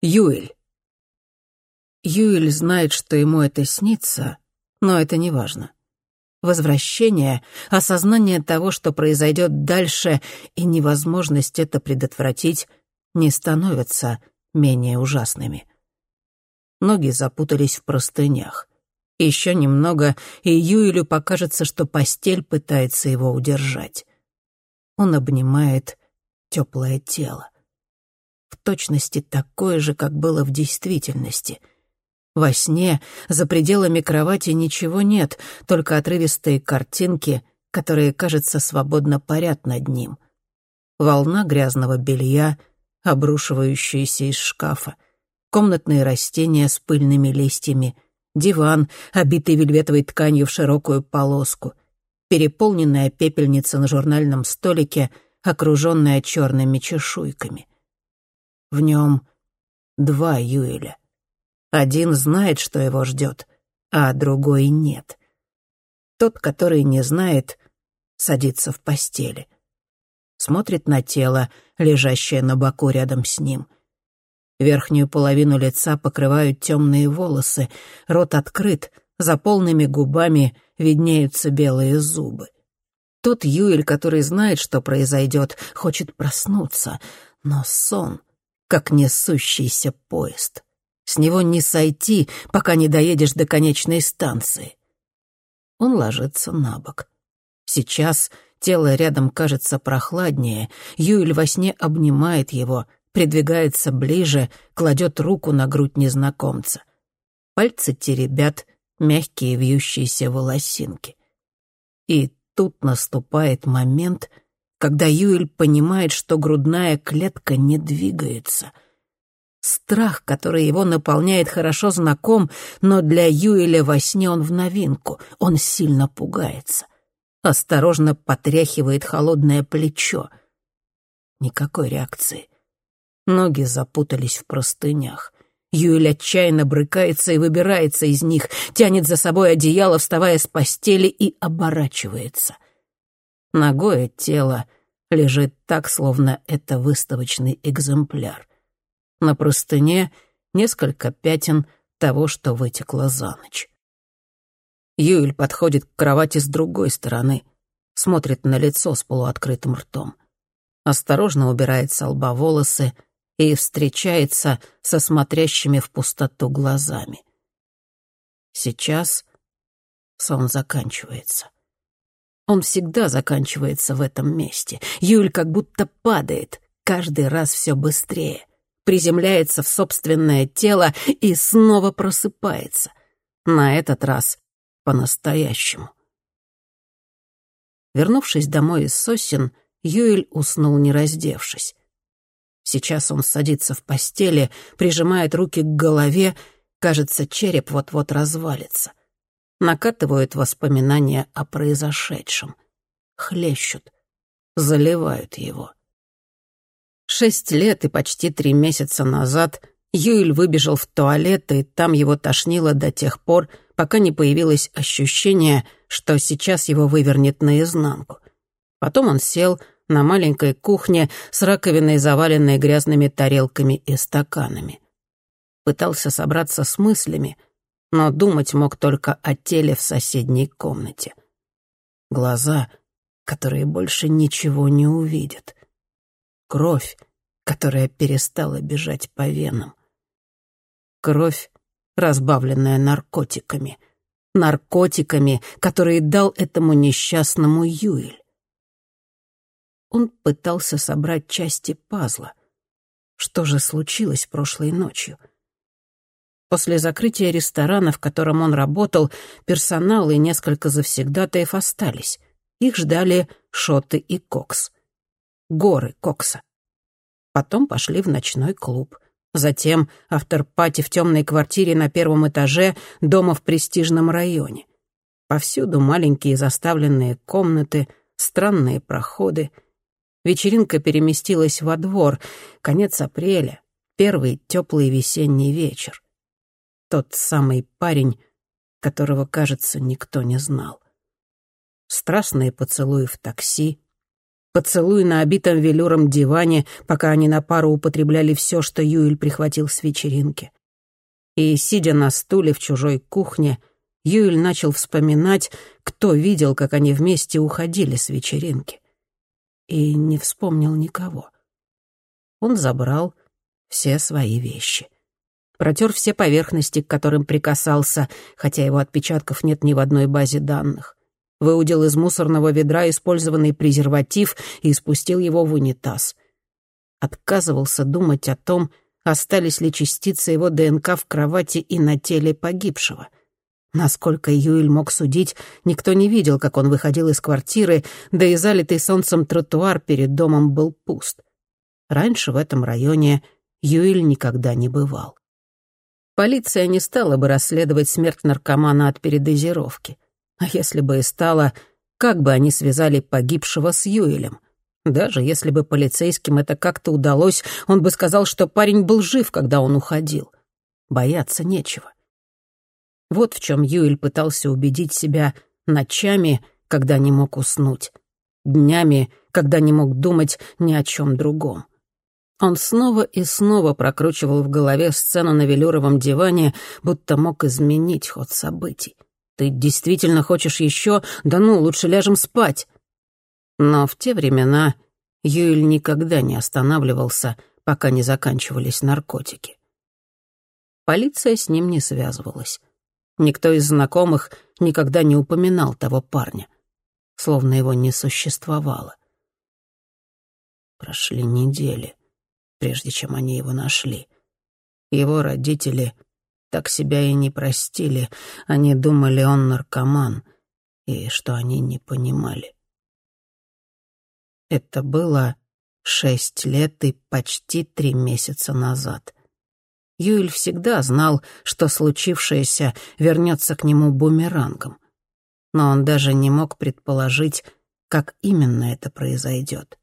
Юэль. Юэль знает, что ему это снится, но это не важно. Возвращение, осознание того, что произойдет дальше, и невозможность это предотвратить, не становятся менее ужасными. Ноги запутались в простынях. Еще немного, и Юэлю покажется, что постель пытается его удержать. Он обнимает теплое тело в точности такое же, как было в действительности. Во сне за пределами кровати ничего нет, только отрывистые картинки, которые, кажется, свободно парят над ним. Волна грязного белья, обрушивающаяся из шкафа, комнатные растения с пыльными листьями, диван, обитый вельветовой тканью в широкую полоску, переполненная пепельница на журнальном столике, окруженная черными чешуйками — в нем два Юэля. Один знает, что его ждет, а другой нет. Тот, который не знает, садится в постели. Смотрит на тело, лежащее на боку рядом с ним. Верхнюю половину лица покрывают темные волосы, рот открыт, за полными губами виднеются белые зубы. Тот Юэль, который знает, что произойдет, хочет проснуться, но сон как несущийся поезд. С него не сойти, пока не доедешь до конечной станции. Он ложится на бок. Сейчас тело рядом кажется прохладнее. Юэль во сне обнимает его, придвигается ближе, кладет руку на грудь незнакомца. Пальцы теребят мягкие вьющиеся волосинки. И тут наступает момент — когда Юэль понимает, что грудная клетка не двигается. Страх, который его наполняет, хорошо знаком, но для Юэля во сне он в новинку, он сильно пугается. Осторожно потряхивает холодное плечо. Никакой реакции. Ноги запутались в простынях. Юэль отчаянно брыкается и выбирается из них, тянет за собой одеяло, вставая с постели и оборачивается — Ногое тело лежит так, словно это выставочный экземпляр. На простыне несколько пятен того, что вытекло за ночь. Юэль подходит к кровати с другой стороны, смотрит на лицо с полуоткрытым ртом. Осторожно убирает с лба волосы и встречается со смотрящими в пустоту глазами. Сейчас сон заканчивается. Он всегда заканчивается в этом месте. Юль как будто падает, каждый раз все быстрее. Приземляется в собственное тело и снова просыпается. На этот раз по-настоящему. Вернувшись домой из сосен, Юэль уснул, не раздевшись. Сейчас он садится в постели, прижимает руки к голове, кажется, череп вот-вот развалится накатывают воспоминания о произошедшем, хлещут, заливают его. Шесть лет и почти три месяца назад Юэль выбежал в туалет, и там его тошнило до тех пор, пока не появилось ощущение, что сейчас его вывернет наизнанку. Потом он сел на маленькой кухне с раковиной, заваленной грязными тарелками и стаканами. Пытался собраться с мыслями — но думать мог только о теле в соседней комнате. Глаза, которые больше ничего не увидят. Кровь, которая перестала бежать по венам. Кровь, разбавленная наркотиками. Наркотиками, которые дал этому несчастному Юэль. Он пытался собрать части пазла. Что же случилось прошлой ночью? После закрытия ресторана, в котором он работал, персонал и несколько завсегдатаев остались. Их ждали Шоты и Кокс. Горы Кокса. Потом пошли в ночной клуб. Затем авторпати в темной квартире на первом этаже дома в престижном районе. Повсюду маленькие заставленные комнаты, странные проходы. Вечеринка переместилась во двор. Конец апреля, первый теплый весенний вечер. Тот самый парень, которого, кажется, никто не знал. Страстные поцелуи в такси, поцелуй на обитом велюром диване, пока они на пару употребляли все, что Юэль прихватил с вечеринки. И, сидя на стуле в чужой кухне, Юэль начал вспоминать, кто видел, как они вместе уходили с вечеринки. И не вспомнил никого. Он забрал все свои вещи. Протер все поверхности, к которым прикасался, хотя его отпечатков нет ни в одной базе данных. Выудил из мусорного ведра использованный презерватив и спустил его в унитаз. Отказывался думать о том, остались ли частицы его ДНК в кровати и на теле погибшего. Насколько Юэль мог судить, никто не видел, как он выходил из квартиры, да и залитый солнцем тротуар перед домом был пуст. Раньше в этом районе Юэль никогда не бывал. Полиция не стала бы расследовать смерть наркомана от передозировки. А если бы и стала, как бы они связали погибшего с Юэлем? Даже если бы полицейским это как-то удалось, он бы сказал, что парень был жив, когда он уходил. Бояться нечего. Вот в чем Юэль пытался убедить себя ночами, когда не мог уснуть, днями, когда не мог думать ни о чем другом. Он снова и снова прокручивал в голове сцену на велюровом диване, будто мог изменить ход событий. «Ты действительно хочешь еще? Да ну, лучше ляжем спать!» Но в те времена Юэль никогда не останавливался, пока не заканчивались наркотики. Полиция с ним не связывалась. Никто из знакомых никогда не упоминал того парня, словно его не существовало. Прошли недели прежде чем они его нашли. Его родители так себя и не простили. Они думали, он наркоман, и что они не понимали. Это было шесть лет и почти три месяца назад. Юэль всегда знал, что случившееся вернется к нему бумерангом. Но он даже не мог предположить, как именно это произойдет.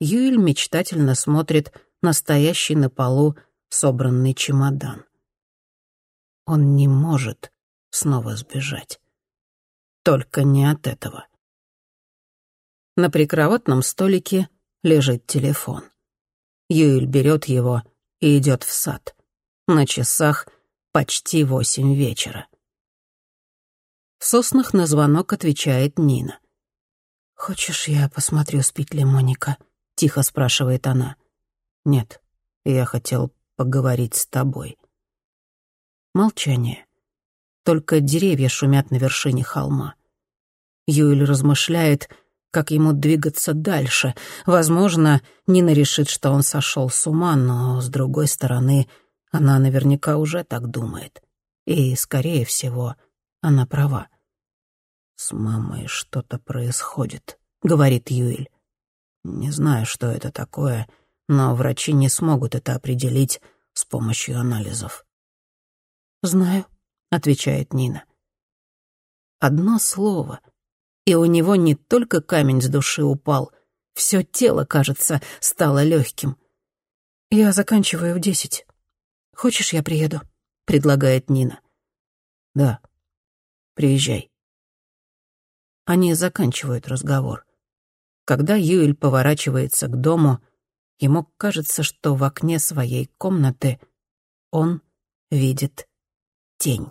Юэль мечтательно смотрит на стоящий на полу собранный чемодан. Он не может снова сбежать. Только не от этого. На прикроватном столике лежит телефон. Юэль берет его и идет в сад. На часах почти восемь вечера. В соснах на звонок отвечает Нина. «Хочешь, я посмотрю, спит ли Моника?» — тихо спрашивает она. «Нет, я хотел поговорить с тобой». Молчание. Только деревья шумят на вершине холма. Юэль размышляет, как ему двигаться дальше. Возможно, Нина решит, что он сошел с ума, но, с другой стороны, она наверняка уже так думает. И, скорее всего, она права. «С мамой что-то происходит», — говорит Юэль. Не знаю, что это такое, но врачи не смогут это определить с помощью анализов. «Знаю», — отвечает Нина. Одно слово, и у него не только камень с души упал, все тело, кажется, стало легким. «Я заканчиваю в десять. Хочешь, я приеду?» — предлагает Нина. «Да, приезжай». Они заканчивают разговор. Когда Юэль поворачивается к дому, ему кажется, что в окне своей комнаты он видит тень.